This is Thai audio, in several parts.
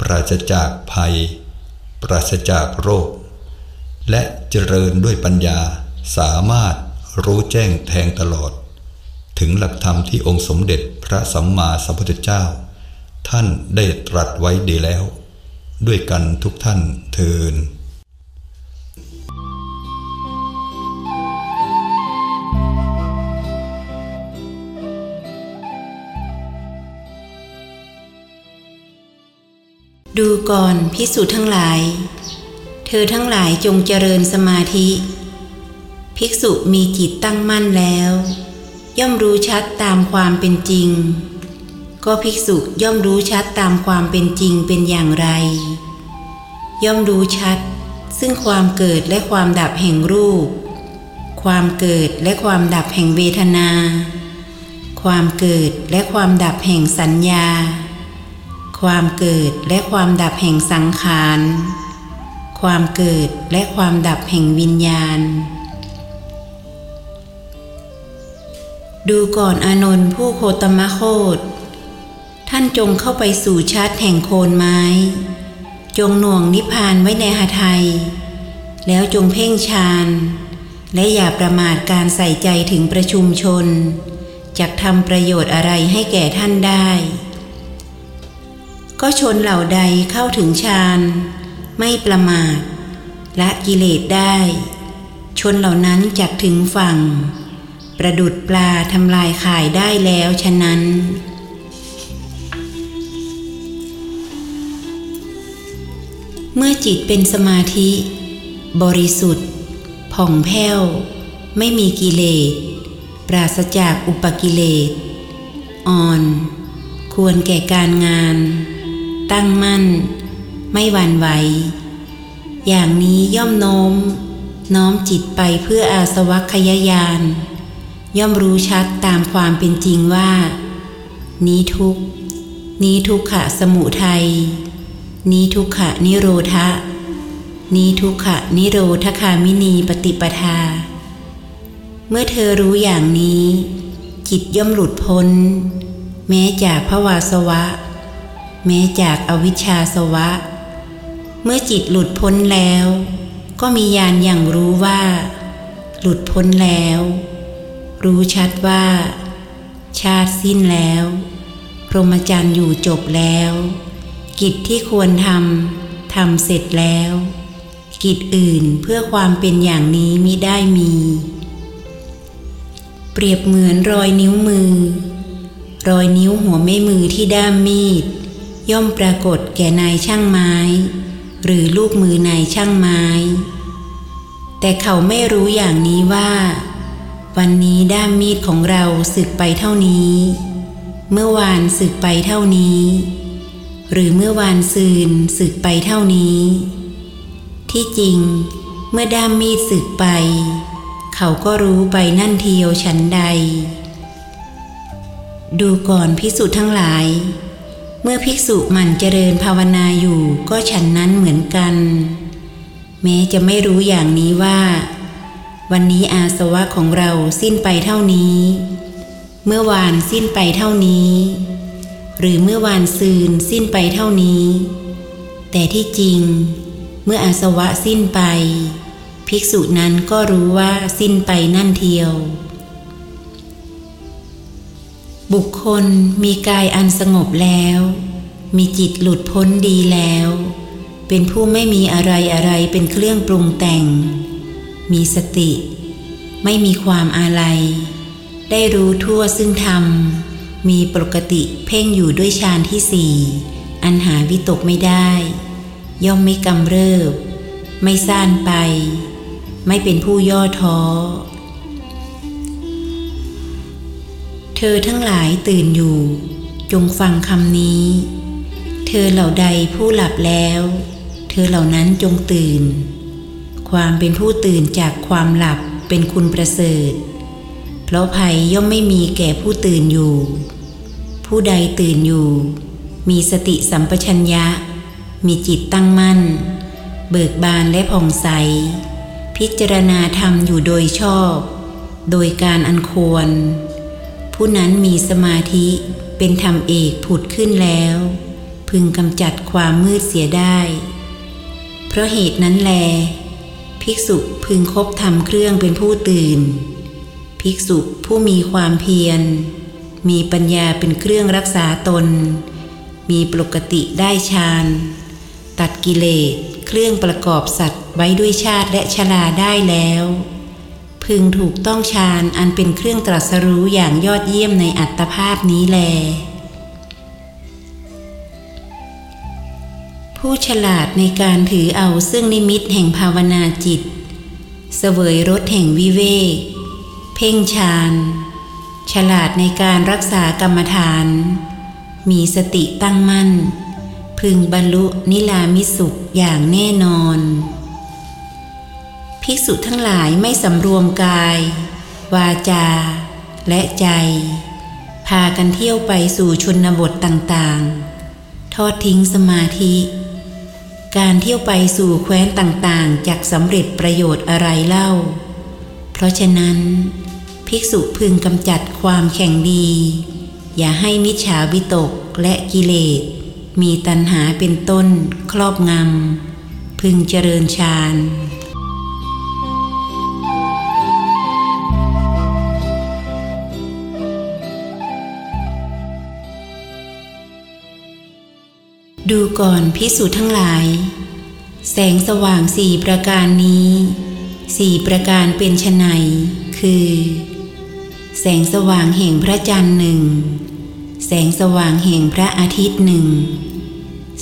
ปราศจากภัย ปราศจากโรค และเจริญด้วยปัญญาสามารถรู้แจ้งแทงตลอด ถึงหลักธรรมที่องค์สมเด็จพระสัมมาสัมพุทธเจ้า ท่านได้ตรัสไว้ดีแล้ว ด้วยกันทุกท่านเทิน ดูก่อนพิสูจน์ทั้งหลาย เธอทั้งหลายจงเจริญสมาธิ ภิกษุมีจิตตั้งมั่นแล้ว ย่อมรู้ชัดตามความเป็นจริง ก็ภิกษุย่อมรู้ชัดตามความเป็นจริงเป็นอย่างไร ย่อมรู้ชัด ซึ่งความเกิดและความดับแห่งรูป ความเกิดและความดับแห่งเวทนา ความเกิดและความดับแห่งสัญญา ความเกิดและความดับแห่งสังขาร ความเกิดและความดับแห่งวิญญาณ ดูก่อนอนนท์ผู้โคตมะโคต ท่านจงเข้าไปสู่ชาติแห่งโคนไม้ จงหน่วงนิพพานไว้ในหาไทย แล้วจงเพ่งฌานและอย่าประมาทการใส่ใจถึงประชุมชน จะทำประโยชน์อะไรให้แก่ท่านได้ ก็ชนเหล่าใดเข้าถึงฌานไม่ประมาทละกิเลสได้ ชนเหล่านั้นจักถึงฝั่ง ประดุดปลาทำลายข่ายได้แล้วฉะนั้น เมื่อจิตเป็นสมาธิ บริสุทธิ์ ผ่องแผ้ว ไม่มีกิเลส ปราศจากอุปกิเลส อ่อน ควรแก่การงาน ตั้งมั่น ไม่หวั่นไหว อย่างนี้ย่อมโน้ม น้อมจิตไปเพื่ออาสวัคยายาน ย่อมรู้ชัดตามความเป็นจริงว่า นี้ทุกนี้ทุกขะสมุทัย นี้ทุกขะนิโรธะ นี้ทุกขะนิโรธคามินีปฏิปทา เมื่อเธอรู้อย่างนี้จิตย่อมหลุดพ้น แม้จากภวาสวะ แม้จากอวิชชาสวะ เมื่อจิตหลุดพ้นแล้ว ก็มีญาณอย่างรู้ว่า หลุดพ้นแล้ว รู้ชัดว่า ชาติสิ้นแล้ว พรหมจรรย์อยู่จบแล้ว กิจที่ควรทำทำเสร็จแล้ว กิจอื่นเพื่อความเป็นอย่างนี้มิได้มี เปรียบเหมือนรอยนิ้วมือ รอยนิ้วหัวแม่มือที่ด้ามมีด ย่อมปรากฏแก่นายช่างไม้ หรือลูกมือนายช่างไม้ แต่เขาไม่รู้อย่างนี้ว่า วันนี้ด้ามมีดของเราสึกไปเท่านี้ เมื่อวานสึกไปเท่านี้ หรือเมื่อวานซืนสึกไปเท่านี้ ที่จริง เมื่อด้ามมีดสึกไป เขาก็รู้ไปนั่นเทียวฉันใด ดูก่อนพิสุทั้งหลาย เมื่อภิกษุมันเจริญภาวนาอยู่ก็ฉันนั้นเหมือนกัน แม้จะไม่รู้อย่างนี้ว่า วันนี้อาสวะของเราสิ้นไปเท่านี้ เมื่อวานสิ้นไปเท่านี้ หรือเมื่อวานซืนสิ้นไปเท่านี้ แต่ที่จริง เมื่ออาสวะสิ้นไป ภิกษุนั้นก็รู้ว่าสิ้นไปนั่นเทียว บุคคลมีกายอันสงบแล้ว มีจิตหลุดพ้นดีแล้ว เป็นผู้ไม่มีอะไรอะไรเป็นเครื่องปรุงแต่ง มีสติ ไม่มีความอาลัย ได้รู้ทั่วซึ่งธรรม มีปกติเพ่งอยู่ด้วยฌานที่สี่ อันหาวิตกไม่ได้ ย่อมไม่กำเริบ ไม่ซ่านไป ไม่เป็นผู้ย่อท้อ เธอทั้งหลายตื่นอยู่ จงฟังคำนี้ เธอเหล่าใดผู้หลับแล้ว เธอเหล่านั้นจงตื่น ความเป็นผู้ตื่นจากความหลับเป็นคุณประเสริฐ เพราะภัยย่อมไม่มีแก่ผู้ตื่นอยู่ ผู้ใดตื่นอยู่ มีสติสัมปชัญญะ มีจิตตั้งมั่น เบิกบานและผ่องใส พิจารณาธรรมอยู่โดยชอบ โดยการอันควร ผู้นั้นมีสมาธิเป็นธรรมเอกผุดขึ้นแล้ว พึงกำจัดความมืดเสียได้ เพราะเหตุนั้นแล ภิกษุพึงคบทำเครื่องเป็นผู้ตื่น ภิกษุผู้มีความเพียร มีปัญญาเป็นเครื่องรักษาตน มีปกติได้ฌานตัดกิเลสเครื่องประกอบสัตว์ไว้ด้วยชาติและชลาได้แล้ว พึงถูกต้องฌานอันเป็นเครื่องตรัสรู้อย่างยอดเยี่ยมในอัตภาพนี้แล ผู้ฉลาดในการถือเอาซึ่งนิมิตแห่งภาวนาจิต เสวยรสแห่งวิเวก เพ่งฌานฉลาดในการรักษากรรมฐาน มีสติตั้งมั่น พึงบรรลุนิลามิสุขอย่างแน่นอน ภิกษุทั้งหลายไม่สำรวมกาย วาจา และใจ พากันเที่ยวไปสู่ชนบทต่างๆ ทอดทิ้งสมาธิ การเที่ยวไปสู่แคว้นต่างๆจากสำเร็จประโยชน์อะไรเล่า เพราะฉะนั้น ภิกษุพึงกำจัดความแข่งดี อย่าให้มิจฉาวิตกและกิเลส มีตัณหาเป็นต้นครอบงำพึงเจริญฌาน ดูก่อนพิสูจน์ทั้งหลาย แสงสว่างสี่ประการนี้สี่ประการเป็นไฉนคือ แสงสว่างแห่งพระจันทร์หนึ่งแสงสว่างแห่งพระอาทิตย์หนึ่ง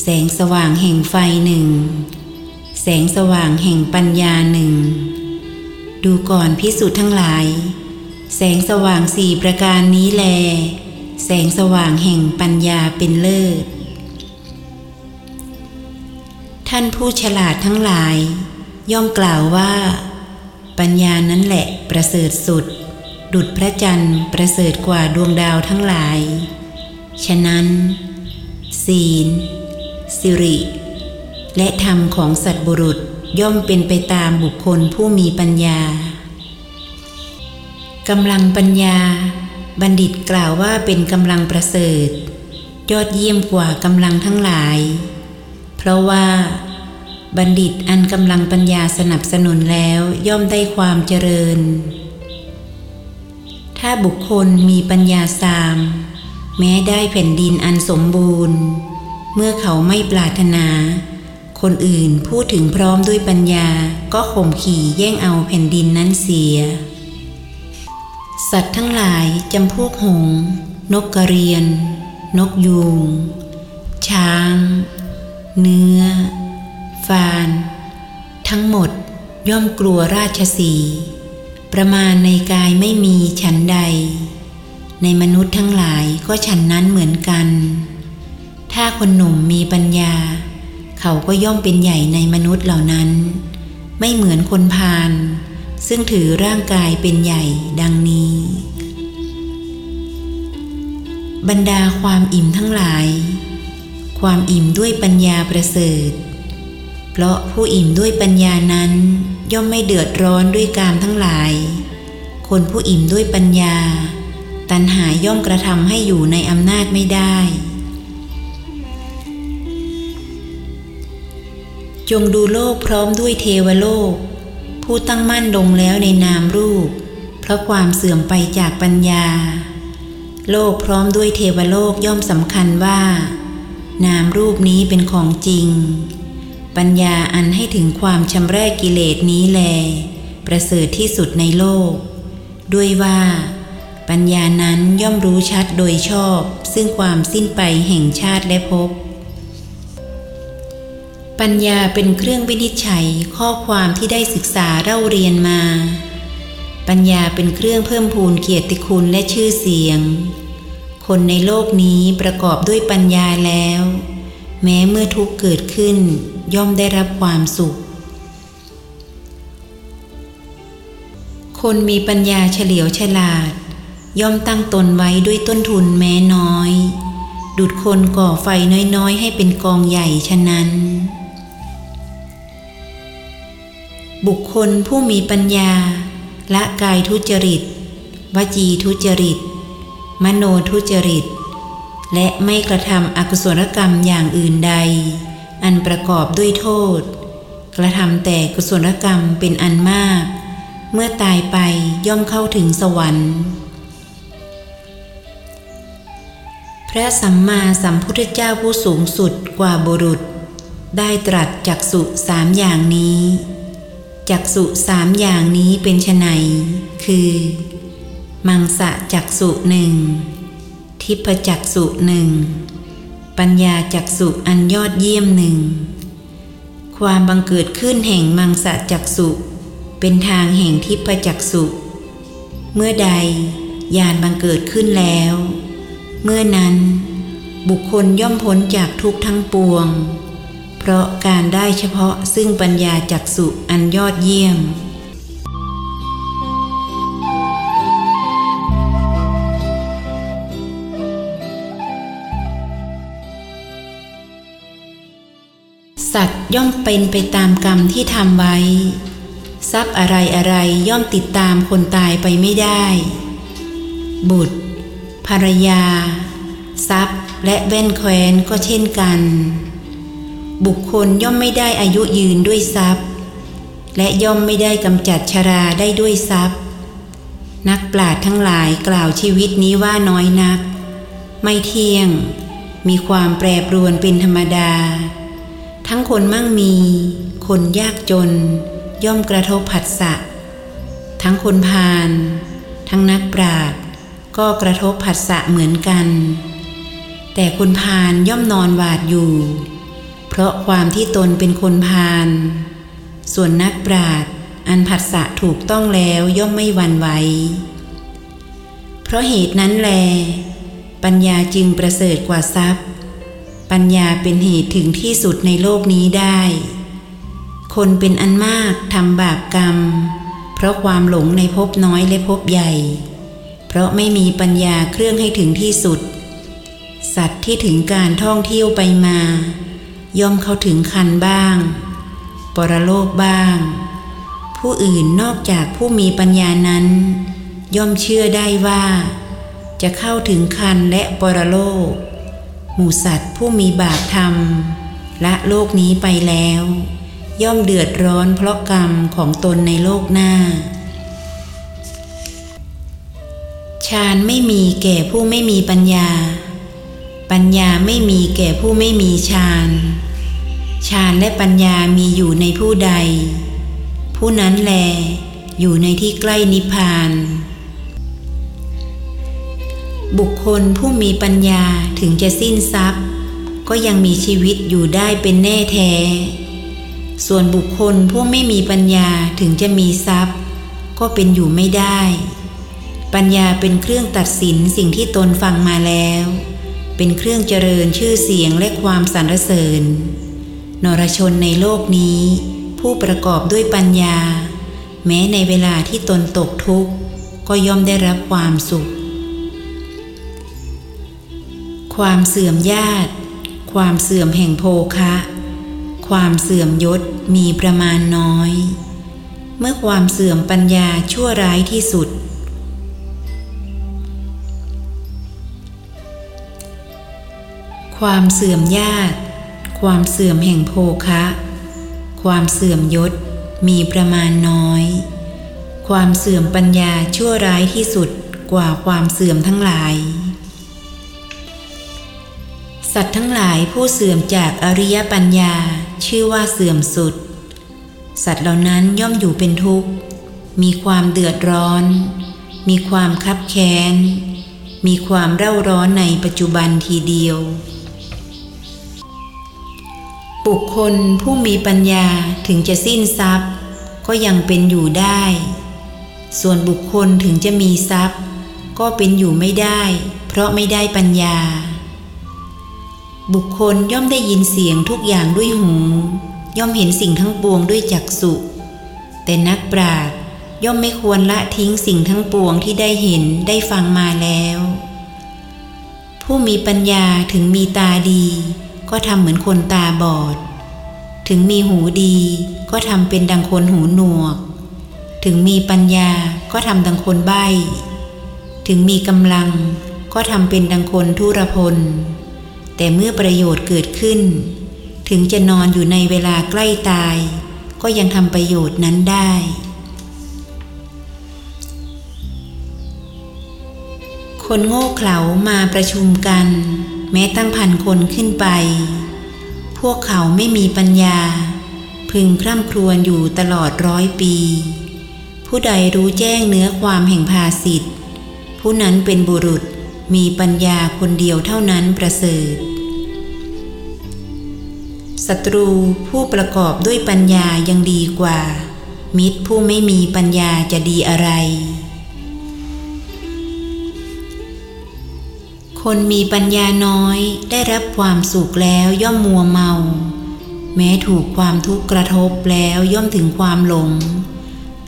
แสงสว่างแห่งไฟหนึ่งแสงสว่างแห่งปัญญาหนึ่งดูก่อนพิสูจน์ทั้งหลาย แสงสว่างสี่ประการนี้แล แสงสว่างแห่งปัญญาเป็นเลิศ ท่านผู้ฉลาดทั้งหลาย ย่อมกล่าวว่า ปัญญานั้นแหละประเสริฐสุด ดุจพระจันทร์ประเสริฐกว่าดวงดาวทั้งหลาย ฉะนั้น ศีล สิริ และธรรมของสัตบุรุษย่อมเป็นไปตามบุคคลผู้มีปัญญากำลังปัญญา บัณฑิตกล่าวว่าเป็นกำลังประเสริฐ ยอดเยี่ยมกว่ากำลังทั้งหลาย เพราะว่า บัณฑิตอันกำลังปัญญาสนับสนุนแล้วย่อมได้ความเจริญ ถ้าบุคคลมีปัญญาสาม แม้ได้แผ่นดินอันสมบูรณ์ เมื่อเขาไม่ปรารถนา คนอื่นพูดถึงพร้อมด้วยปัญญาก็ข่มขี่แย่งเอาแผ่นดินนั้นเสีย สัตว์ทั้งหลายจำพวกหงส์นกกระเรียน นกยูง ช้าง เนื้อ ฟาน ทั้งหมดย่อมกลัวราชสี ประมาณในกายไม่มีฉันใด ในมนุษย์ทั้งหลายก็ฉันนั้นเหมือนกัน ถ้าคนหนุ่มมีปัญญา เขาก็ย่อมเป็นใหญ่ในมนุษย์เหล่านั้น ไม่เหมือนคนพาลซึ่งถือร่างกายเป็นใหญ่ดังนี้ บรรดาความอิ่มทั้งหลาย ความอิ่มด้วยปัญญาประเสริฐ เพราะผู้อิ่มด้วยปัญญานั้น ย่อมไม่เดือดร้อนด้วยกามทั้งหลาย คนผู้อิ่มด้วยปัญญา ตัณหาย่อมกระทำให้อยู่ในอำนาจไม่ได้ จงดูโลกพร้อมด้วยเทวโลก ผู้ตั้งมั่นลงแล้วในนามรูป เพราะความเสื่อมไปจากปัญญา โลกพร้อมด้วยเทวโลกย่อมสำคัญว่า นามรูปนี้เป็นของจริง ปัญญาอันให้ถึงความชำระกิเลสนี้แล ประเสริฐที่สุดในโลก ด้วยว่า ปัญญานั้นย่อมรู้ชัดโดยชอบ ซึ่งความสิ้นไปแห่งชาติและภพปัญญาเป็นเครื่องวินิจฉัยข้อความที่ได้ศึกษาเล่าเรียนมา ปัญญาเป็นเครื่องเพิ่มพูนเกียรติคุณและชื่อเสียง คนในโลกนี้ประกอบด้วยปัญญาแล้ว แม้เมื่อทุกเกิดขึ้น ย่อมได้รับความสุข คนมีปัญญาเฉลียวฉลาด ย่อมตั้งตนไว้ด้วยต้นทุนแม้น้อย ดุดคนก่อไฟน้อยๆ ให้เป็นกองใหญ่ฉะนั้น บุคคลผู้มีปัญญา ละกายทุจริต วจีทุจริต มโนทุจริต และไม่กระทำอกุศลกรรมอย่างอื่นใด อันประกอบด้วยโทษ กระทำแต่กุศลกรรมเป็นอันมาก เมื่อตายไปย่อมเข้าถึงสวรรค์ พระสัมมาสัมพุทธเจ้าผู้สูงสุดกว่าบุรุษ ได้ตรัสจักสุสามอย่างนี้จักสุสามอย่างนี้เป็นไนคือ มังสะจักสุหนึ่ง ทิพจักสุหนึ่ง ปัญญาจักสุอันยอดเยี่ยมหนึ่ง ความบังเกิดขึ้นแห่งมังสะจักสุเป็นทางแห่งทิพจักสุเมื่อใดญาณบังเกิดขึ้นแล้ว เมื่อนั้น บุคคลย่อมพ้นจากทุกทั้งปวง เพราะการได้เฉพาะซึ่งปัญญาจักสุอันยอดเยี่ยม ย่อมเป็นไปตามกรรมที่ทำไว้ ทรัพย์อะไรอะไรย่อมติดตามคนตายไปไม่ได้ บุตร ภรรยา ทรัพย์และแว่นแคว้นก็เช่นกัน บุคคลย่อมไม่ได้อายุยืนด้วยทรัพย์ และย่อมไม่ได้กำจัดชราได้ด้วยทรัพย์ นักปราชญ์ทั้งหลายกล่าวชีวิตนี้ว่าน้อยนัก ไม่เที่ยง มีความแปรปรวนเป็นธรรมดา ทั้งคนมั่งมี คนยากจน ย่อมกระทบผัสสะ ทั้งคนพาลทั้งนักปราชญ์ก็กระทบผัสสะเหมือนกัน แต่คนพาลย่อมนอนหวาดอยู่ เพราะความที่ตนเป็นคนพาลส่วนนักปราชญ์อันผัสสะถูกต้องแล้วย่อมไม่หวั่นไหวเพราะเหตุนั้นแล ปัญญาจึงประเสริฐกว่าทรัพย์ ปัญญาเป็นเหตุถึงที่สุดในโลกนี้ได้ คนเป็นอันมากทำบาปกรรม เพราะความหลงในภพน้อยและภพใหญ่ เพราะไม่มีปัญญาเครื่องให้ถึงที่สุด สัตว์ที่ถึงการท่องเที่ยวไปมา ย่อมเข้าถึงคันบ้าง ปรโลกบ้าง ผู้อื่นนอกจากผู้มีปัญญานั้น ย่อมเชื่อได้ว่า จะเข้าถึงคันและปรโลก หมู่สัตว์ผู้มีบาปธรรมละโลกนี้ไปแล้ว ย่อมเดือดร้อนเพราะกรรมของตนในโลกหน้าฌานไม่มีแก่ผู้ไม่มีปัญญา ปัญญาไม่มีแก่ผู้ไม่มีฌานฌานและปัญญามีอยู่ในผู้ใด ผู้นั้นแล อยู่ในที่ใกล้นิพพาน บุคคลผู้มีปัญญาถึงจะสิ้นทรัพย์ ก็ยังมีชีวิตอยู่ได้เป็นแน่แท้ ส่วนบุคคลผู้ไม่มีปัญญาถึงจะมีทรัพย์ ก็เป็นอยู่ไม่ได้ ปัญญาเป็นเครื่องตัดสินสิ่งที่ตนฟังมาแล้ว เป็นเครื่องเจริญชื่อเสียงและความสรรเสริญ นรชนในโลกนี้ ผู้ประกอบด้วยปัญญา แม้ในเวลาที่ตนตกทุกข์ก็ย่อมได้รับความสุข ความเสื่อมญาติ ความเสื่อมแห่งโภคะ ความเสื่อมยศมีประมาณน้อย เมื่อความเสื่อมปัญญาชั่วร้ายที่สุด ความเสื่อมญาติ ความเสื่อมแห่งโภคะ ความเสื่อมยศมีประมาณน้อย ความเสื่อมปัญญาชั่วร้ายที่สุดกว่าความเสื่อมทั้งหลาย สัตว์ทั้งหลายผู้เสื่อมจากอริยปัญญาชื่อว่าเสื่อมสุด สัตว์เหล่านั้นย่อมอยู่เป็นทุกข์ มีความเดือดร้อน มีความคับแค้น มีความเร่าร้อนในปัจจุบันทีเดียว บุคคลผู้มีปัญญาถึงจะสิ้นทรัพย์ ก็ยังเป็นอยู่ได้ ส่วนบุคคลถึงจะมีทรัพย์ ก็เป็นอยู่ไม่ได้ เพราะไม่ได้ปัญญา บุคคลย่อมได้ยินเสียงทุกอย่างด้วยหู ย่อมเห็นสิ่งทั้งปวงด้วยจักษุแต่นักปราชญ์ย่อมไม่ควรละทิ้งสิ่งทั้งปวงที่ได้เห็นได้ฟังมาแล้ว ผู้มีปัญญาถึงมีตาดี ก็ทำเหมือนคนตาบอด ถึงมีหูดีก็ทำเป็นดังคนหูหนวก ถึงมีปัญญาก็ทำดังคนใบ้ ถึงมีกำลังก็ทำเป็นดังคนทุรพล แต่เมื่อประโยชน์เกิดขึ้น ถึงจะนอนอยู่ในเวลาใกล้ตาย ก็ยังทำประโยชน์นั้นได้ คนโง่เขลามาประชุมกัน แม้ตั้งพันคนขึ้นไป พวกเขาไม่มีปัญญา พึงคร่ำครวญอยู่ตลอดร้อยปี ผู้ใดรู้แจ้งเนื้อความแห่งภาสิทธ์ผู้นั้นเป็นบุรุษ มีปัญญาคนเดียวเท่านั้นประเสริฐศัตรูผู้ประกอบด้วยปัญญายังดีกว่า มิตรผู้ไม่มีปัญญาจะดีอะไร คนมีปัญญาน้อยได้รับความสุขแล้วย่อมมัวเมา แม้ถูกความทุกข์กระทบแล้วย่อมถึงความหลง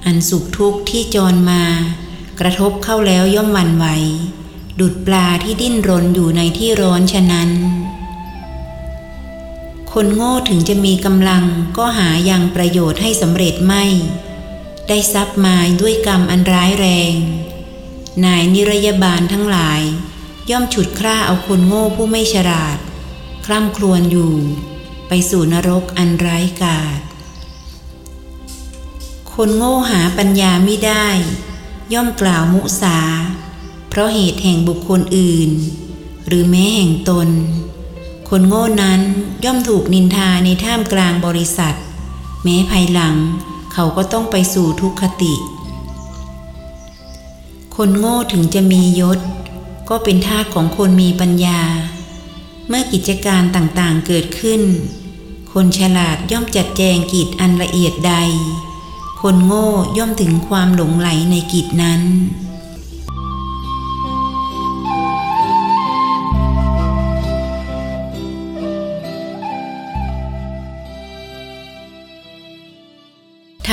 อันสุขทุกข์ที่จรมา กระทบเข้าแล้วย่อมหวั่นไหว ดุดปลาที่ดิ้นรนอยู่ในที่ร้อนฉะนั้น คนโง่ถึงจะมีกำลังก็หายังประโยชน์ให้สำเร็จไม่ ได้ทรัพย์มาด้วยกรรมอันร้ายแรง นายนิรยาบาลทั้งหลาย ย่อมฉุดคร่าเอาคนโง่ผู้ไม่ฉลาด คร่ำครวญอยู่ ไปสู่นรกอันร้ายกาจคนโง่หาปัญญาไม่ได้ ย่อมกล่าวมุสา ราะเหตุแห่งบุคคลอื่น หรือแม้แห่งตน คนโง่นั้นย่อมถูกนินทาในท่ามกลางบริษัท แม้ภายหลังเขาก็ต้องไปสู่ทุกขติ คนโง่ถึงจะมียศ ก็เป็นทาสของคนมีปัญญา เมื่อกิจการต่างๆเกิดขึ้น คนฉลาดย่อมจัดแจงกิจอันละเอียดใด คนโง่ย่อมถึงความหลงไหลในกิจนั้น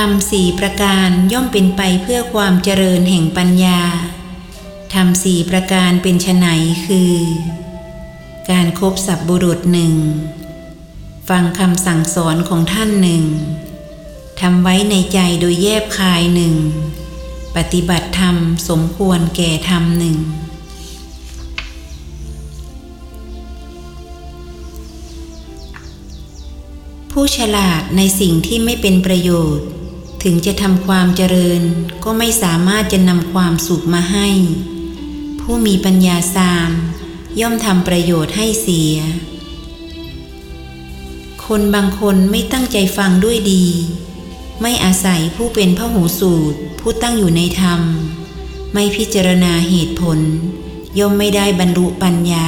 ทำสี่ประการย่อมเป็นไปเพื่อความเจริญแห่งปัญญาทำสี่ประการเป็นไฉนคือ การครบสับบุรุษหนึ่ง ฟังคำสั่งสอนของท่านหนึ่งทำไว้ในใจโดยแยบคายหนึ่ง ปฏิบัติธรรมสมควรแก่ธรรมหนึ่งผู้ฉลาดในสิ่งที่ไม่เป็นประโยชน์ ถึงจะทำความเจริญก็ไม่สามารถจะนำความสุขมาให้ ผู้มีปัญญาสาม ย่อมทำประโยชน์ให้เสีย คนบางคนไม่ตั้งใจฟังด้วยดี ไม่อาศัยผู้เป็นพระหูสูตรผู้ตั้งอยู่ในธรรม ไม่พิจารณาเหตุผล ย่อมไม่ได้บรรลุปัญญา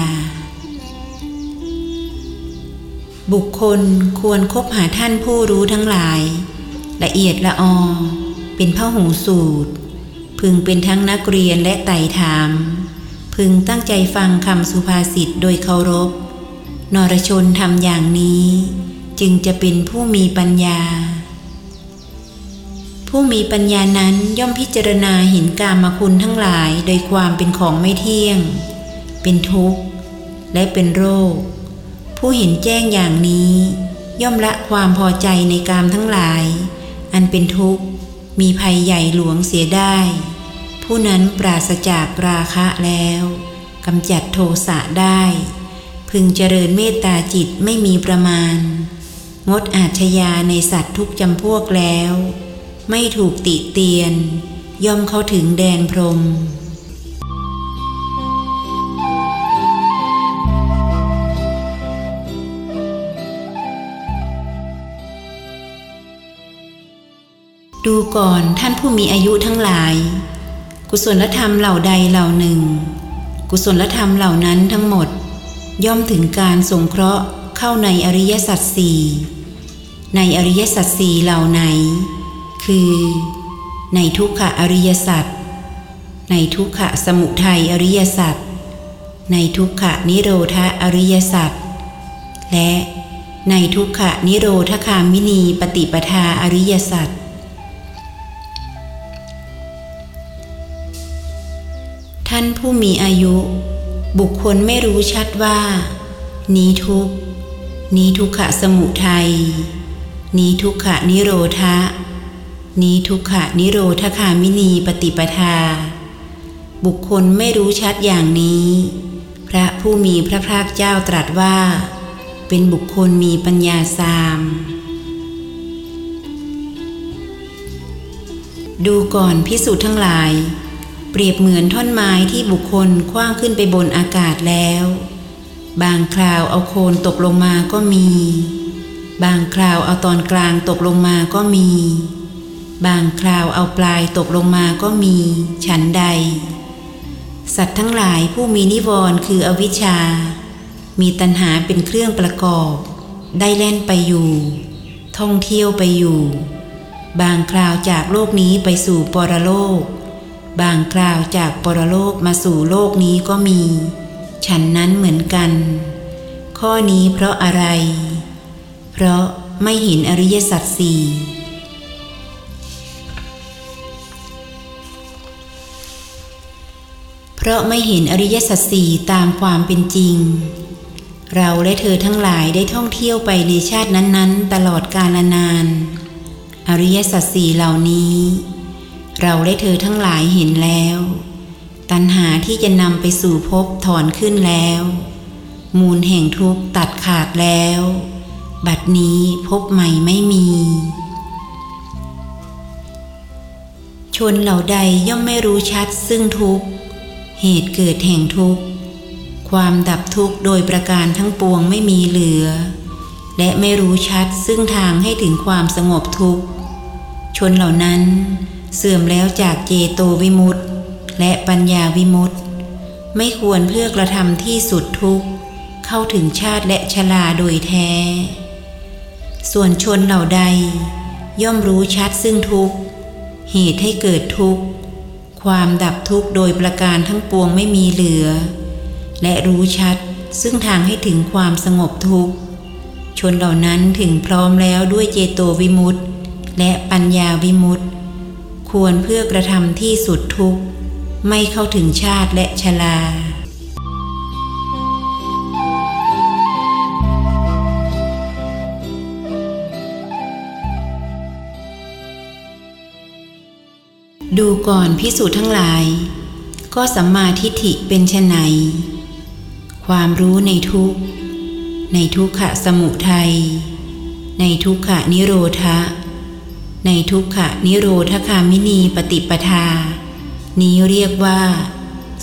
บุคคลควรคบหาท่านผู้รู้ทั้งหลาย ละเอียดละออ เป็นพระหูสูตร พึงเป็นทั้งนักเรียนและไต่ถาม พึงตั้งใจฟังคำสุภาษิตโดยเคารพ นรชนทำอย่างนี้ จึงจะเป็นผู้มีปัญญา ผู้มีปัญญานั้นย่อมพิจารณาเห็นกามคุณทั้งหลายโดยความเป็นของไม่เที่ยง เป็นทุกข์ และเป็นโรค ผู้เห็นแจ้งอย่างนี้ ย่อมละความพอใจในกามทั้งหลาย อันเป็นทุกข์ มีภัยใหญ่หลวงเสียได้ ผู้นั้นปราศจากราคะแล้วกำจัดโทสะได้ พึงเจริญเมตตาจิตไม่มีประมาณ งดอาชญาในสัตว์ทุกจำพวกแล้ว ไม่ถูกติเตียน ย่อมเข้าถึงแดนพรหม ดูก่อนท่านผู้มีอายุทั้งหลาย กุศลธรรมเหล่าใดเหล่าหนึ่ง กุศลธรรมเหล่านั้นทั้งหมด ย่อมถึงการสงเคราะห์เข้าในอริยสัจสี่ในอริยสัจสี่เหล่าไหน คือ ในทุกขอริยสัจในทุกขสมุทัยอริยสัจในทุกขนิโรธอริยสัจและในทุกขนิโรธคามินีปฏิปทาอริยสัจ ท่านผู้มีอายุ บุคคลไม่รู้ชัดว่า นี้ทุกนี้ทุกขะสมุทัยนี้ทุกขะนิโรธะนี้ทุกขะนิโรธคามินีปฏิปทา บุคคลไม่รู้ชัดอย่างนี้ พระผู้มีพระภาคเจ้าตรัสว่า เป็นบุคคลมีปัญญาสาม ดูก่อนพิสูจน์ทั้งหลาย เปรียบเหมือนท่อนไม้ที่บุคคลคว้างขึ้นไปบนอากาศแล้ว บางคราวเอาโคนตกลงมาก็มี บางคราวเอาตอนกลางตกลงมาก็มี บางคราวเอาปลายตกลงมาก็มี ฉันใด สัตว์ทั้งหลายผู้มีนิวรณ์คืออวิชชา มีตัณหาเป็นเครื่องประกอบ ได้เล่นไปอยู่ ท่องเที่ยวไปอยู่ บางคราวจากโลกนี้ไปสู่ปรโลก บางคราวจากปรโลกมาสู่โลกนี้ก็มี ฉันนั้นเหมือนกัน ข้อนี้เพราะอะไร เพราะไม่เห็นอริยสัจสี่เพราะไม่เห็นอริยสัจสี่ตามความเป็นจริง เราและเธอทั้งหลายได้ท่องเที่ยวไปในชาตินั้น ๆ ตลอดกาลนาน อริยสัจสี่เหล่านี้ เราและเธอทั้งหลายเห็นแล้ว ตัณหาที่จะนำไปสู่ภพถอนขึ้นแล้ว มูลแห่งทุกข์ตัดขาดแล้ว บัดนี้พบใหม่ไม่มี ชนเหล่าใดย่อมไม่รู้ชัดซึ่งทุกข์ เหตุเกิดแห่งทุกข์ ความดับทุกข์โดยประการทั้งปวงไม่มีเหลือ และไม่รู้ชัดซึ่งทางให้ถึงความสงบทุกข์ ชนเหล่านั้น เสื่อมแล้วจากเจโตวิมุตติและปัญญาวิมุตติไม่ควรเพื่อกระทำที่สุดทุกข์ เข้าถึงชาติและชลาโดยแท้ ส่วนชนเหล่าใด ย่อมรู้ชัดซึ่งทุกข์ เหตุให้เกิดทุกข์ ความดับทุกข์โดยประการทั้งปวงไม่มีเหลือ และรู้ชัดซึ่งทางให้ถึงความสงบทุกข์ ชนเหล่านั้นถึงพร้อมแล้วด้วยเจโตวิมุตติและปัญญาวิมุตติ ควรเพื่อกระทำที่สุดทุกข์ ไม่เข้าถึงชาติและชลาดูก่อนพิสูจน์ทั้งหลาย ก็สัมมาทิฏฐิเป็นไฉนความรู้ในทุกในทุกขะสมุทัยในทุกขะนิโรธะ ในทุกขะนิโรธคามินีปฏิปทา นี้เรียกว่า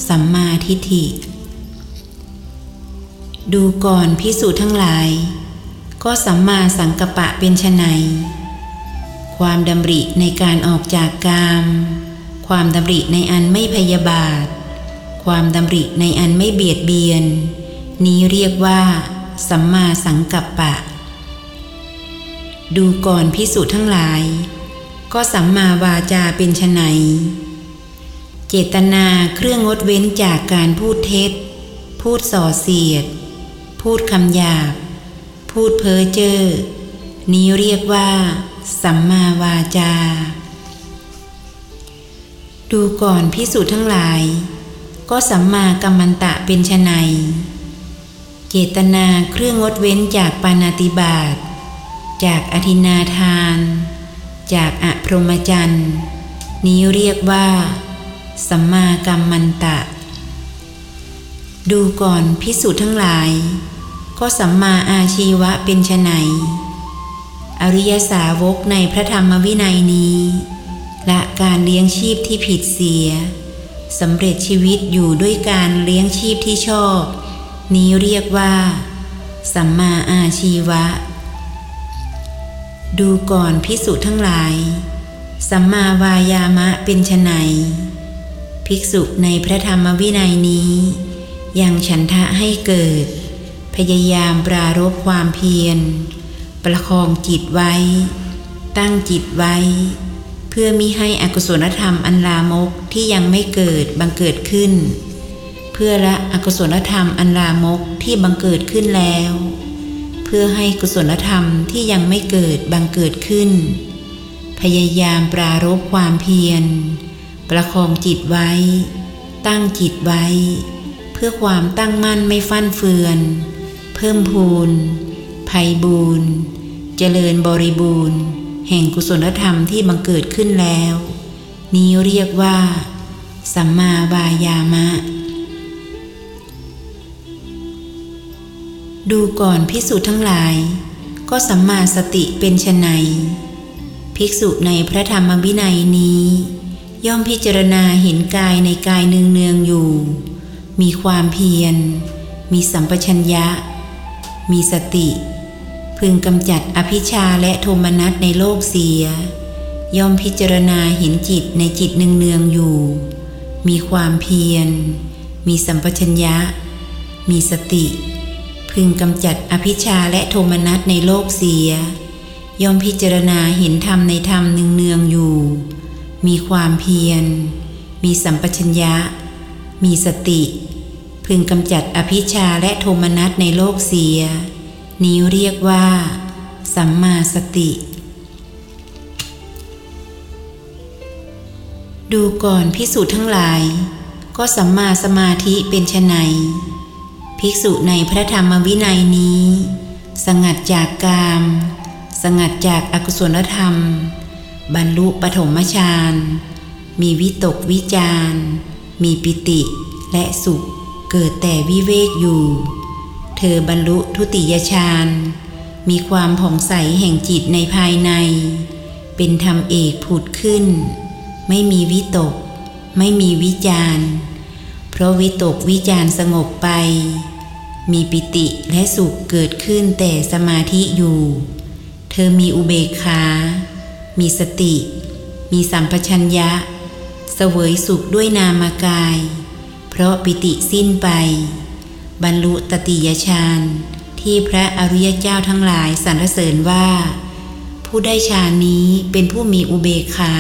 สัมมาทิฏฐิ ดูก่อนพิสูจน์ทั้งหลาย ก็สัมมาสังกัปปะเป็นไฉนความดำริในการออกจากกาม ความดำริในอันไม่พยาบาท ความดำริในอันไม่เบียดเบียน นี้เรียกว่า สัมมาสังกัปปะ ดูก่อนพิสูจน์ทั้งหลาย ก็สัมมาวาจาเป็นไฉนเจตนาเครื่องงดเว้นจากการพูดเท็จ พูดส่อเสียด พูดคำหยาบ พูดเพ้อเจ้อนี้เรียกว่า สัมมาวาจา ดูก่อนพิสูจน์ทั้งหลาย ก็สัมมากัมมันตะเป็นไฉนเจตนาเครื่องงดเว้นจากปานาติบาต จากอธินาทาน จากอพรหมจรรย์ นี้เรียกว่า สัมมากัมมันตะ ดูก่อนพิสูจน์ทั้งหลาย ก็สัมมาอาชีวะเป็นไฉนอริยสาวกในพระธรรมวินัยนี้ละการเลี้ยงชีพที่ผิดเสียสำเร็จชีวิตอยู่ด้วยการเลี้ยงชีพที่ชอบ นี้เรียกว่า สัมมาอาชีวะ ดูก่อนพิสุทั้งหลาย สัมมาวายามะเป็นไฉนภิกษุในพระธรรมวินัยนี้ ยังฉันทะให้เกิด พยายามปรารบความเพียร ประคองจิตไว้ ตั้งจิตไว้ เพื่อมิให้อกุศลธรรมอันลามกที่ยังไม่เกิดบังเกิดขึ้น เพื่อละอกุศลธรรมอันลามกที่บังเกิดขึ้นแล้ว พื่อให้กุศลธรรมที่ยังไม่เกิดบังเกิดขึ้น พยายามปรารบความเพียร ประคองจิตไว้ ตั้งจิตไว้ เพื่อความตั้งมั่นไม่ฟั่นเฟือน เพิ่มพูนภัยบูนเจริญบริบูรณ์ แห่งกุศลธรรมที่บังเกิดขึ้นแล้ว นี้เรียกว่า สัมมาวายามะ ดูก่อนภิกษุทั้งหลาย ก็สัมมาสติเป็นชนภิกษุในพระธรรมวินัยนี้ ย่อมพิจารณาเห็นกายในกายเนืองเนืองอยู่ มีความเพียร มีสัมปชัญญะ มีสติ พึงกำจัดอภิชาและโทมนัสในโลกเสีย ย่อมพิจารณาเห็นจิตในจิตเนืองๆอยู่ มีความเพียร มีสัมปชัญญะ มีสติ พึงกำจัดอภิชาและโทมนัสในโลกเสีย ย่อมพิจารณาเห็นธรรมในธรรมเนืองๆอยู่ มีความเพียร มีสัมปชัญญะ มีสติ พึงกำจัดอภิชาและโทมนัสในโลกเสีย นี้เรียกว่า สัมมาสติ ดูก่อนพิสูจน์ทั้งหลาย ก็สัมมาสมาธิเป็นไน ภิกษุในพระธรรมวินัยนี้ สงัดจากกาม สงัดจากอากุศลธรรม บรรลุปฐมฌานมีวิตกวิจารมีปิติและสุขเกิดแต่วิเวกอยู่ เธอบรรลุทุติยฌานมีความผ่องใสแห่งจิตในภายใน เป็นธรรมเอกผุดขึ้น ไม่มีวิตก ไม่มีวิจารเพราะวิตกวิจารสงบไป มีปิติและสุขเกิดขึ้นแต่สมาธิอยู่ เธอมีอุเบกขา มีสติ มีสัมปชัญญะ เสวยสุขด้วยนามกาย เพราะปิติสิ้นไป บรรลุตติยฌานที่พระอริยเจ้าทั้งหลายสรรเสริญว่า ผู้ได้ฌานนี้เป็นผู้มีอุเบกขา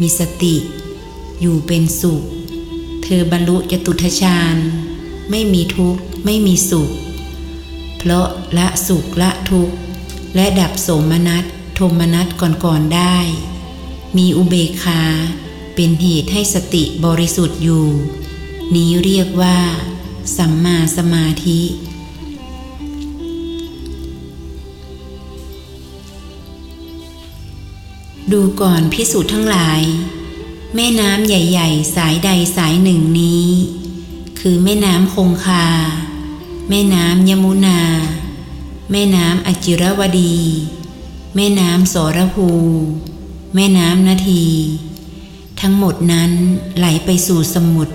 มีสติ อยู่เป็นสุข เธอบรรลุจตุทฌาน ไม่มีทุกข์ ไม่มีสุข เพราะละสุขละทุกข์ และดับโสมนัสโทมนัสก่อนๆได้ มีอุเบกขาเป็นเหตุให้สติบริสุทธิ์อยู่ นี้เรียกว่า สัมมาสมาธิ ดูก่อนพิสูจน์ทั้งหลาย แม่น้ำใหญ่ ๆ สายใดสายหนึ่งนี้ คือแม่น้ำคงคา แม่น้ำยมุนา แม่น้ำอจิรวดี แม่น้ำโสรภู แม่น้ำนาที ทั้งหมดนั้นไหลไปสู่สมุทร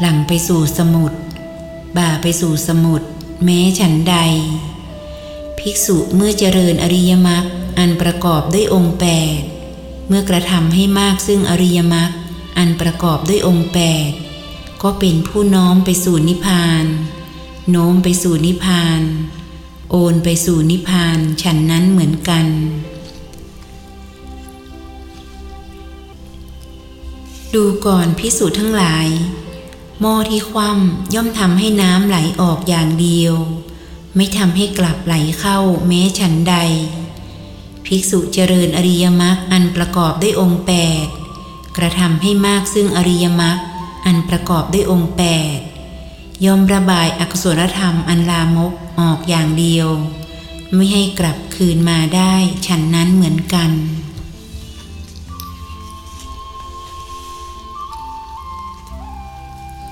หลั่งไปสู่สมุทรบ่าไปสู่สมุทรแม้ฉันใด ภิกษุเมื่อเจริญอริยมรรคอันประกอบด้วยองค์แปดเมื่อกระทำให้มากซึ่งอริยมรรคอันประกอบด้วยองค์แปด ก็เป็นผู้น้อมไปสู่นิพพาน โน้มไปสู่นิพพาน โอนไปสู่นิพพานฉันนั้นเหมือนกัน ดูก่อนพิสูจน์ทั้งหลาย หม้อที่คว่ำย่อมทำให้น้ำไหลออกอย่างเดียว ไม่ทำให้กลับไหลเข้าแม้ฉันใด ภิกษุเจริญอริยมรรคอันประกอบด้วยองค์แปดกระทำให้มากซึ่งอริยมรรค อันประกอบด้วยองค์แปดย่อมระบายอกุศลธรรมอันลามกออกอย่างเดียว ไม่ให้กลับคืนมาได้ฉันนั้นเหมือนกัน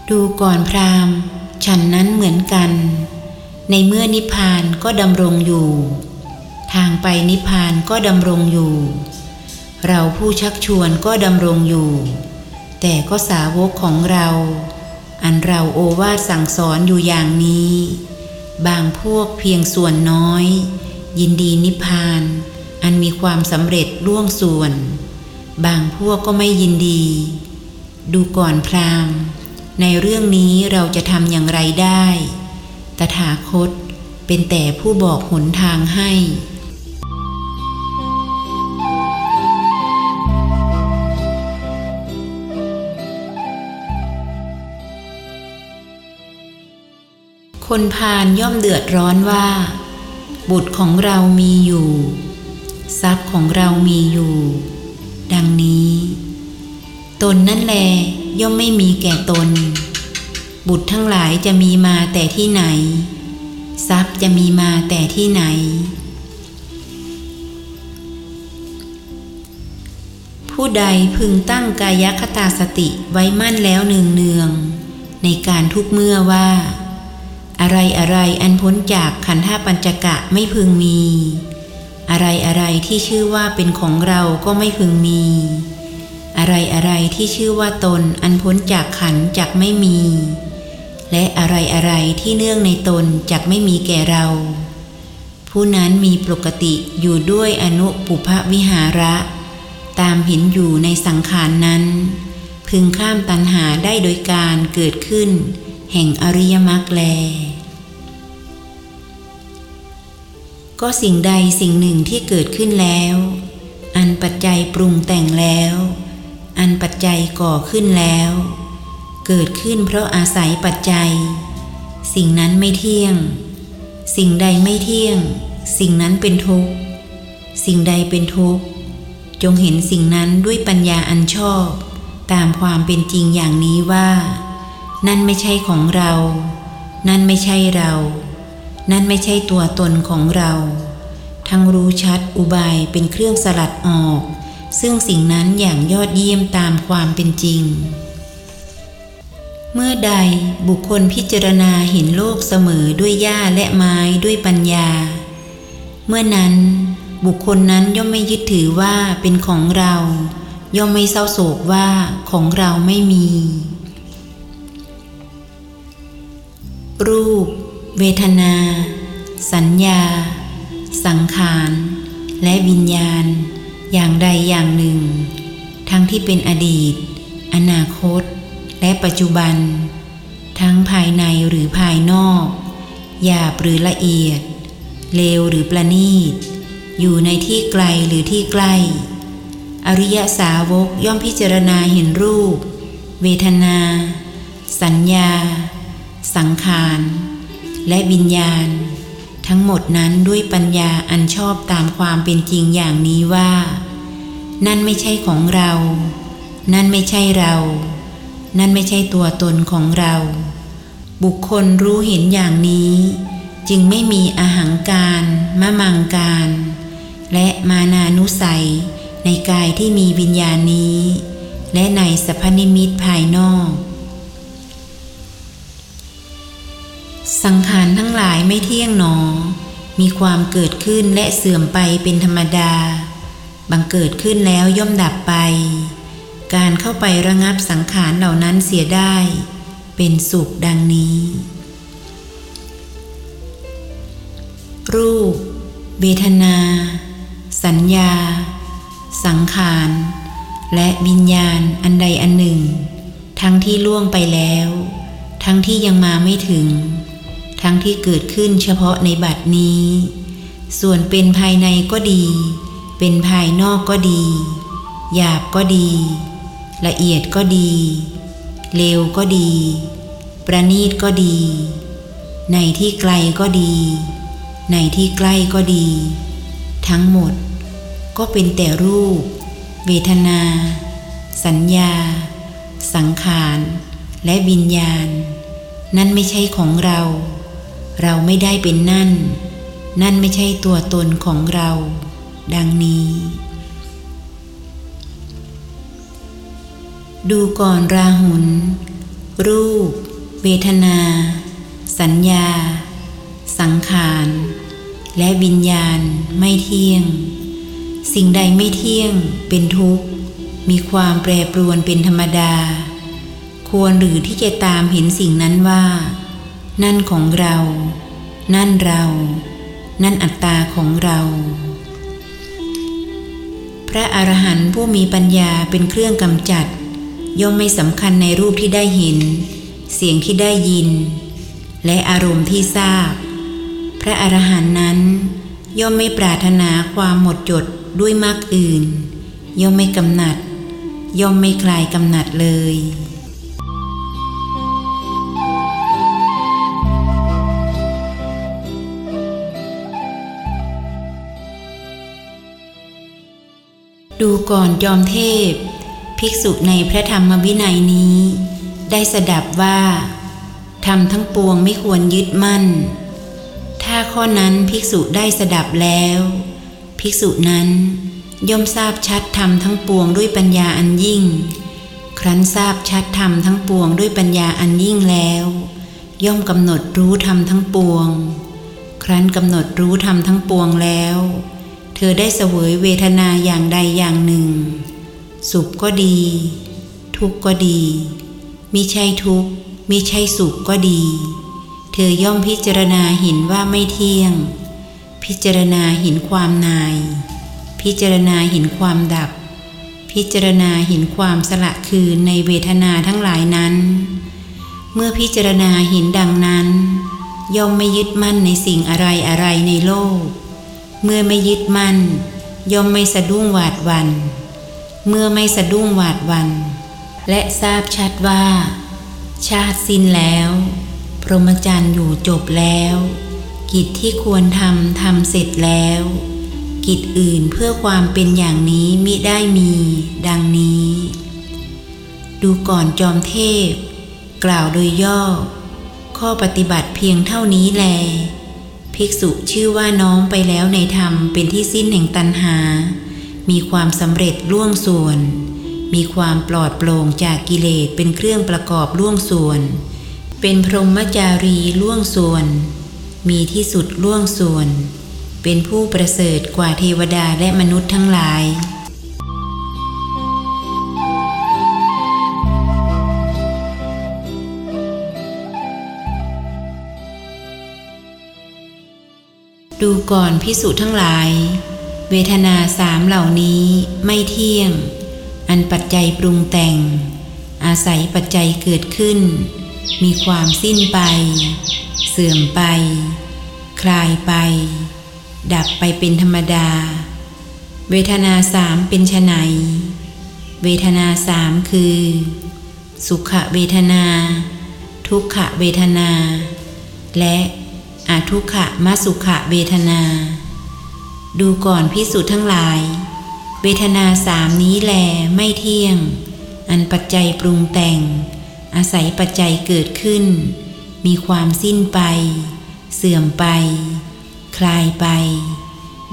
ดูก่อนพรามฉันนั้นเหมือนกัน ในเมื่อนิพพานก็ดำรงอยู่ ทางไปนิพพานก็ดำรงอยู่ เราผู้ชักชวนก็ดำรงอยู่ แต่ก็สาวกของเรา อันเราโอวาทสั่งสอนอยู่อย่างนี้ บางพวกเพียงส่วนน้อย ยินดีนิพพาน อันมีความสำเร็จล่วงส่วน บางพวกก็ไม่ยินดี ดูก่อนพรามในเรื่องนี้เราจะทำอย่างไรได้ ตถาคตเป็นแต่ผู้บอกหนทางให้ คนพาลย่อมเดือดร้อนว่า บุตรของเรามีอยู่ ทรัพย์ของเรามีอยู่ ดังนี้ ตนนั่นแลย่อมไม่มีแก่ตน บุตรทั้งหลายจะมีมาแต่ที่ไหน ทรัพย์จะมีมาแต่ที่ไหน ผู้ใดพึงตั้งกายคตาสติไว้มั่นแล้วเนืองเนืองในการทุกเมื่อว่า อะไรอะไรอันพ้นจากขันธปัญจกะไม่พึงมี อะไรอะไรที่ชื่อว่าเป็นของเราก็ไม่พึงมี อะไรอะไรที่ชื่อว่าตนอันพ้นจากขันจักไม่มี และอะไรอะไรที่เนื่องในตนจักไม่มีแก่เรา ผู้นั้นมีปกติอยู่ด้วยอนุปุพวิหาระ ตามเห็นอยู่ในสังขารนนั้น พึงข้ามตัณหาได้โดยการเกิดขึ้น แห่งอริยมรรคแล ก็สิ่งใดสิ่งหนึ่งที่เกิดขึ้นแล้ว อันปัจจัยปรุงแต่งแล้ว อันปัจจัยก่อขึ้นแล้ว เกิดขึ้นเพราะอาศัยปัจจัย สิ่งนั้นไม่เที่ยง สิ่งใดไม่เที่ยง สิ่งนั้นเป็นทุกข์ สิ่งใดเป็นทุกข์ จงเห็นสิ่งนั้นด้วยปัญญาอันชอบ ตามความเป็นจริงอย่างนี้ว่า นั่นไม่ใช่ของเรา นั่นไม่ใช่เรา นั่นไม่ใช่ตัวตนของเรา ทั้งรู้ชัดอุบายเป็นเครื่องสลัดออก ซึ่งสิ่งนั้นอย่างยอดเยี่ยมตามความเป็นจริง เมื่อใดบุคคลพิจารณาเห็นโลกเสมอด้วยหญ้าและไม้ด้วยปัญญา เมื่อนั้นบุคคลนั้นย่อมไม่ยึดถือว่าเป็นของเรา ย่อมไม่เศร้าโศกว่าของเราไม่มี รูป เวทนา สัญญา สังขาร และวิญญาณ อย่างใดอย่างหนึ่ง ทั้งที่เป็นอดีต อนาคต และปัจจุบัน ทั้งภายในหรือภายนอกหยาบหรือละเอียด เลวหรือประณีต อยู่ในที่ไกลหรือที่ใกล้ อริยสาวกย่อมพิจารณาเห็นรูป เวทนา สัญญา สังขาร และวิญญาณ ทั้งหมดนั้นด้วยปัญญาอันชอบตามความเป็นจริงอย่างนี้ว่า นั่นไม่ใช่ของเรา นั่นไม่ใช่เรา นั่นไม่ใช่ตัวตนของเรา บุคคลรู้เห็นอย่างนี้ จึงไม่มีอหังการมะมังการ และมานานุสัยในกายที่มีวิญญาณนี้ และในสัพพนิมิตภายนอก สังขารทั้งหลายไม่เที่ยงหนอ มีความเกิดขึ้นและเสื่อมไปเป็นธรรมดา บังเกิดขึ้นแล้วย่อมดับไป การเข้าไประงับสังขารเหล่านั้นเสียได้ เป็นสุขดังนี้ รูป เวทนา สัญญา สังขาร และวิญญาณอันใดอันหนึ่ง ทั้งที่ล่วงไปแล้ว ทั้งที่ยังมาไม่ถึง ทั้งที่เกิดขึ้นเฉพาะในบัดนี้ ส่วนเป็นภายในก็ดี เป็นภายนอกก็ดี หยาบก็ดี ละเอียดก็ดี เลวก็ดี ประณีตก็ดี ในที่ไกลก็ดี ในที่ใกล้ก็ดี ทั้งหมด ก็เป็นแต่รูป เวทนา สัญญา สังขาร และวิญญาณ นั่นไม่ใช่ของเรา เราไม่ได้เป็นนั่น นั่นไม่ใช่ตัวตนของเรา ดังนี้ ดูก่อนราหุล รูป เวทนา สัญญา สังขาร และวิญญาณไม่เที่ยง สิ่งใดไม่เที่ยงเป็นทุกข์ มีความแปรปรวนเป็นธรรมดา ควรหรือที่จะตามเห็นสิ่งนั้นว่า นั่นของเรา นั่นเรา นั่นอัตตาของเรา พระอรหันต์ผู้มีปัญญาเป็นเครื่องกำจัด ย่อมไม่สำคัญในรูปที่ได้เห็น เสียงที่ได้ยิน และอารมณ์ที่ทราบ พระอรหันต์นั้น ย่อมไม่ปรารถนาความหมดจดด้วยมรรคอื่น ย่อมไม่กำหนัด ย่อมไม่คลายกำหนัดเลย ดูก่อนจอมเทพ ภิกษุในพระธรรมวินัยนี้ ได้สดับว่าทำทั้งปวงไม่ควรยึดมั่น ถ้าข้อนั้นภิกษุได้สดับแล้ว ภิกษุนั้นย่อมทราบชัดธรรมทั้งปวงด้วยปัญญาอันยิ่ง ครั้นทราบชัดธรรมทั้งปวงด้วยปัญญาอันยิ่งแล้ว ย่อมกำหนดรู้ธรรมทั้งปวง ครั้นกำหนดรู้ธรรมทั้งปวงแล้ว เธอได้เสวยเวทนาอย่างใดอย่างหนึ่ง สุขก็ดี ทุกข์ก็ดีมิใช่ทุกข์มิใช่สุขก็ดี เธอย่อมพิจารณาเห็นว่าไม่เที่ยง พิจารณาเห็นความนาย พิจารณาเห็นความดับ พิจารณาเห็นความสละคืนในเวทนาทั้งหลายนั้น เมื่อพิจารณาเห็นดังนั้น ย่อมไม่ยึดมั่นในสิ่งอะไรอะไรในโลก เมื่อไม่ยึดมั่นย่อมไม่สะดุ้งหวาดวัน เมื่อไม่สะดุ้งหวาดวัน และทราบชัดว่า ชาติสิ้นแล้ว พรหมจรรย์อยู่จบแล้ว กิจที่ควรทำทำเสร็จแล้ว กิจอื่นเพื่อความเป็นอย่างนี้มิได้มี ดังนี้ ดูก่อนจอมเทพ กล่าวโดยย่อ ข้อปฏิบัติเพียงเท่านี้แล ภิกษุชื่อว่าน้อมไปแล้วในธรรมเป็นที่สิ้นแห่งตัณหา มีความสำเร็จล่วงส่วน มีความปลอดโปร่งจากกิเลสเป็นเครื่องประกอบล่วงส่วน เป็นพรหมจารีล่วงส่วน มีที่สุดล่วงส่วน เป็นผู้ประเสริฐกว่าเทวดาและมนุษย์ทั้งหลาย ดูก่อนพิสุทั้งหลาย เวทนาสามเหล่านี้ไม่เที่ยง อันปัจจัยปรุงแต่ง อาศัยปัจจัยเกิดขึ้น มีความสิ้นไป เสื่อมไป คลายไป ดับไปเป็นธรรมดา เวทนาสามเป็นไฉนเวทนาสามคือ สุขเวทนา ทุกขเวทนา และ อาทุกขมาสุขะเวทนา ดูก่อนพิสูจน์ทั้งหลาย เวทนาสามนี้แลไม่เที่ยง อันปัจจัยปรุงแต่ง อาศัยปัจจัยเกิดขึ้น มีความสิ้นไป เสื่อมไป คลายไป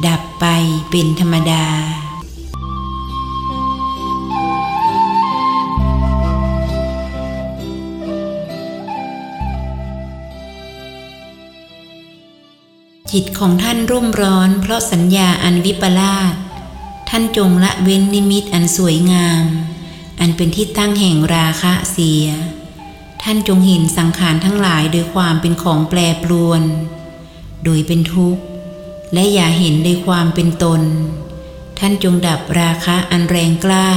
ดับไปเป็นธรรมดา จิตของท่านรุ่มร้อนเพราะสัญญาอันวิปลาสท่านจงละเว้นนิมิตอันสวยงาม อันเป็นที่ตั้งแห่งราคะเสีย ท่านจงเห็นสังขารทั้งหลายโดยความเป็นของแปรปรวน โดยเป็นทุกข์ และอย่าเห็นโดยความเป็นตน ท่านจงดับราคะอันแรงกล้า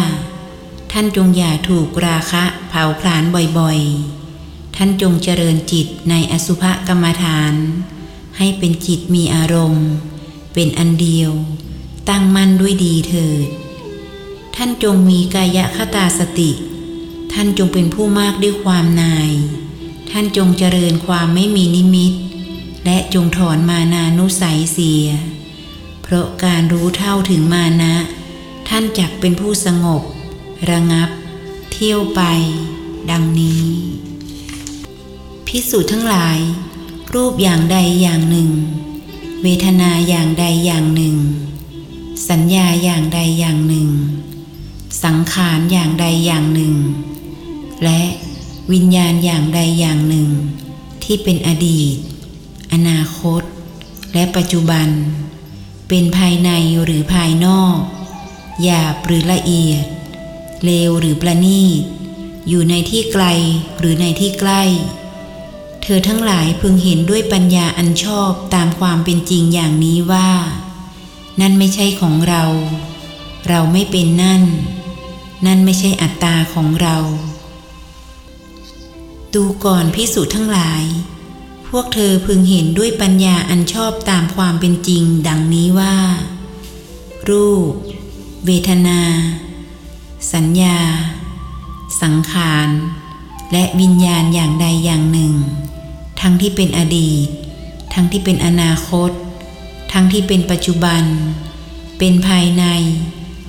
ท่านจงอย่าถูกราคะเผาผลาญบ่อยๆ ท่านจงเจริญจิตในอสุภกรรมฐาน ให้เป็นจิตมีอารมณ์ เป็นอันเดียว ตั้งมั่นด้วยดีเถิด ท่านจงมีกายคตาสติ ท่านจงเป็นผู้มากด้วยความนาย ท่านจงเจริญความไม่มีนิมิต และจงถอนมานานุสัยเสีย เพราะการรู้เท่าถึงมานะ ท่านจักเป็นผู้สงบ ระงับ เที่ยวไป ดังนี้ พิสูจน์ทั้งหลาย รูปอย่างใดอย่างหนึ่ง เวทนาอย่างใดอย่างหนึ่ง สัญญาอย่างใดอย่างหนึ่ง สังขารอย่างใดอย่างหนึ่ง และวิญญาณอย่างใดอย่างหนึ่ง ที่เป็นอดีต อนาคต และปัจจุบัน เป็นภายในหรือภายนอก หยาบหรือละเอียด เลวหรือประณีต อยู่ในที่ไกลหรือในที่ใกล้ ธอทั้งหลายพึงเห็นด้วยปัญญาอันชอบตามความเป็นจริงอย่างนี้ว่า นั่นไม่ใช่ของเรา เราไม่เป็นนั่น นั่นไม่ใช่อัตตาของเรา ดูก่อนพิสูจน์ทั้งหลาย พวกเธอพึงเห็นด้วยปัญญาอันชอบตามความเป็นจริงดังนี้ว่า รูป เวทนา สัญญา สังขาร และวิญญาณอย่างใดอย่างหนึ่ง ทั้งที่เป็นอดีต ทั้งที่เป็นอนาคต ทั้งที่เป็นปัจจุบัน เป็นภายใน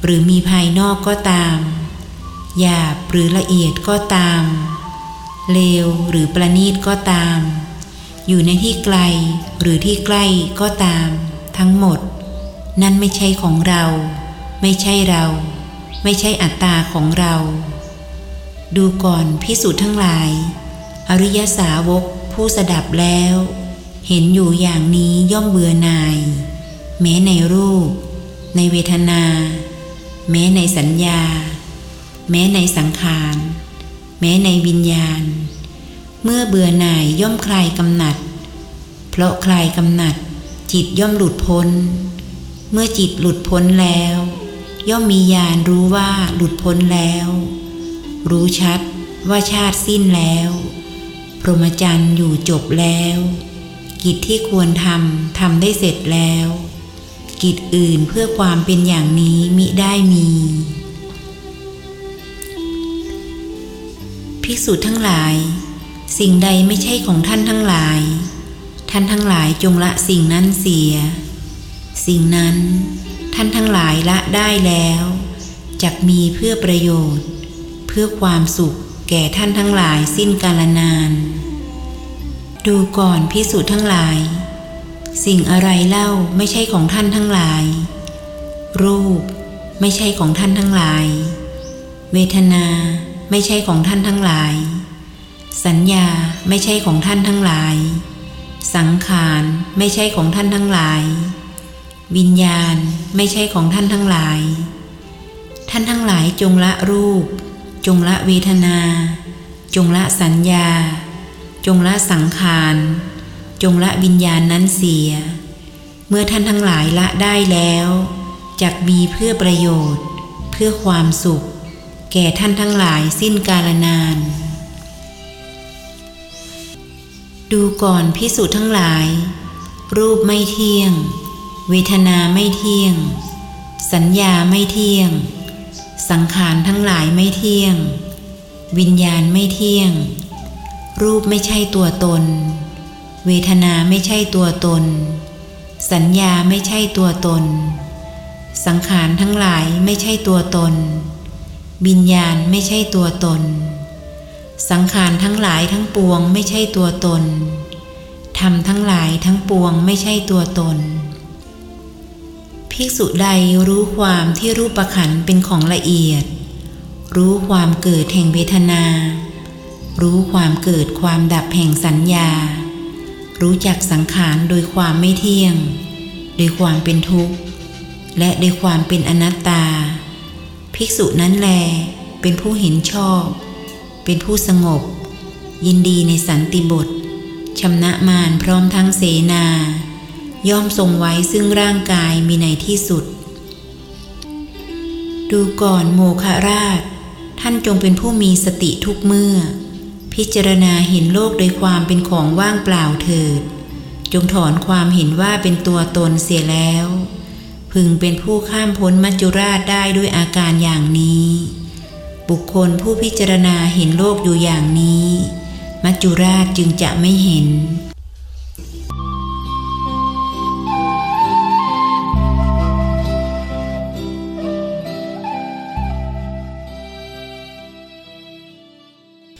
หรือมีภายนอกก็ตาม หยาบหรือละเอียดก็ตาม เลวหรือประณีตก็ตาม อยู่ในที่ไกลหรือที่ใกล้ก็ตาม ทั้งหมด นั่นไม่ใช่ของเรา ไม่ใช่เรา ไม่ใช่อัตตาของเรา ดูก่อนพิสูจน์ทั้งหลาย อริยสาวก ผู้สดับแล้ว เห็นอยู่อย่างนี้ย่อมเบื่อหน่าย แม้ในรูป ในเวทนา แม้ในสัญญา แม้ในสังขาร แม้ในวิญญาณ เมื่อเบื่อหน่ายย่อมคลายกำหนัด เพราะคลายกำหนัด จิตย่อมหลุดพ้น เมื่อจิตหลุดพ้นแล้ว ย่อมมีญาณรู้ว่าหลุดพ้นแล้ว รู้ชัดว่าชาติสิ้นแล้ว พรหมจรรย์อยู่จบแล้ว กิจที่ควรทำทำได้เสร็จแล้ว กิจอื่นเพื่อความเป็นอย่างนี้มิได้มี ภิกษุทั้งหลาย สิ่งใดไม่ใช่ของท่านทั้งหลาย ท่านทั้งหลายจงละสิ่งนั้นเสีย สิ่งนั้นท่านทั้งหลายละได้แล้วจักมีเพื่อประโยชน์ เพื่อความสุข แก่ท่านทั้งหลายสิ้นกาลนาน ดูก่อนพิสูจน์ทั้งหลาย สิ่งอะไรเล่าไม่ใช่ของท่านทั้งหลาย รูปไม่ใช่ของท่านทั้งหลาย เวทนาไม่ใช่ของท่านทั้งหลาย สัญญาไม่ใช่ของท่านทั้งหลาย สังขารไม่ใช่ของท่านทั้งหลาย วิญญาณไม่ใช่ของท่านทั้งหลาย ท่านทั้งหลายจงละรูป จงละเวทนา จงละสัญญา จงละสังขาร จงละวิญญาณนั้นเสีย เมื่อท่านทั้งหลายละได้แล้วจักมีเพื่อประโยชน์ เพื่อความสุข แก่ท่านทั้งหลายสิ้นกาลนาน ดูก่อนพิสูจน์ทั้งหลาย รูปไม่เที่ยง เวทนาไม่เที่ยง สัญญาไม่เที่ยง สังขารทั้งหลายไม่เที่ยง วิญญาณไม่เที่ยง รูปไม่ใช่ตัวตน เวทนาไม่ใช่ตัวตน สัญญาไม่ใช่ตัวตน สังขารทั้งหลายไม่ใช่ตัวตน วิญญาณไม่ใช่ตัวตน สังขารทั้งหลายทั้งปวงไม่ใช่ตัวตนธรรมทั้งหลายทั้งปวงไม่ใช่ตัวตน ภิกษุใดรู้ความที่รูปประขันเป็นของละเอียด รู้ความเกิดแห่งเวทนา รู้ความเกิดความดับแห่งสัญญา รู้จักสังขารโดยความไม่เที่ยง โดยความเป็นทุกข์ และโดยความเป็นอนัตตา ภิกษุนั้นแลเป็นผู้เห็นชอบ เป็นผู้สงบ ยินดีในสันติบทชำนะมารพร้อมทั้งเสนา ย่อมทรงไว้ซึ่งร่างกายมีในที่สุด ดูก่อนโมคราช ท่านจงเป็นผู้มีสติทุกเมื่อ พิจารณาเห็นโลกโดยความเป็นของว่างเปล่าเถิด จงถอนความเห็นว่าเป็นตัวตนเสียแล้ว พึงเป็นผู้ข้ามพ้นมัจจุราชได้ด้วยอาการอย่างนี้ บุคคลผู้พิจารณาเห็นโลกอยู่อย่างนี้ มัจจุราชจึงจะไม่เห็น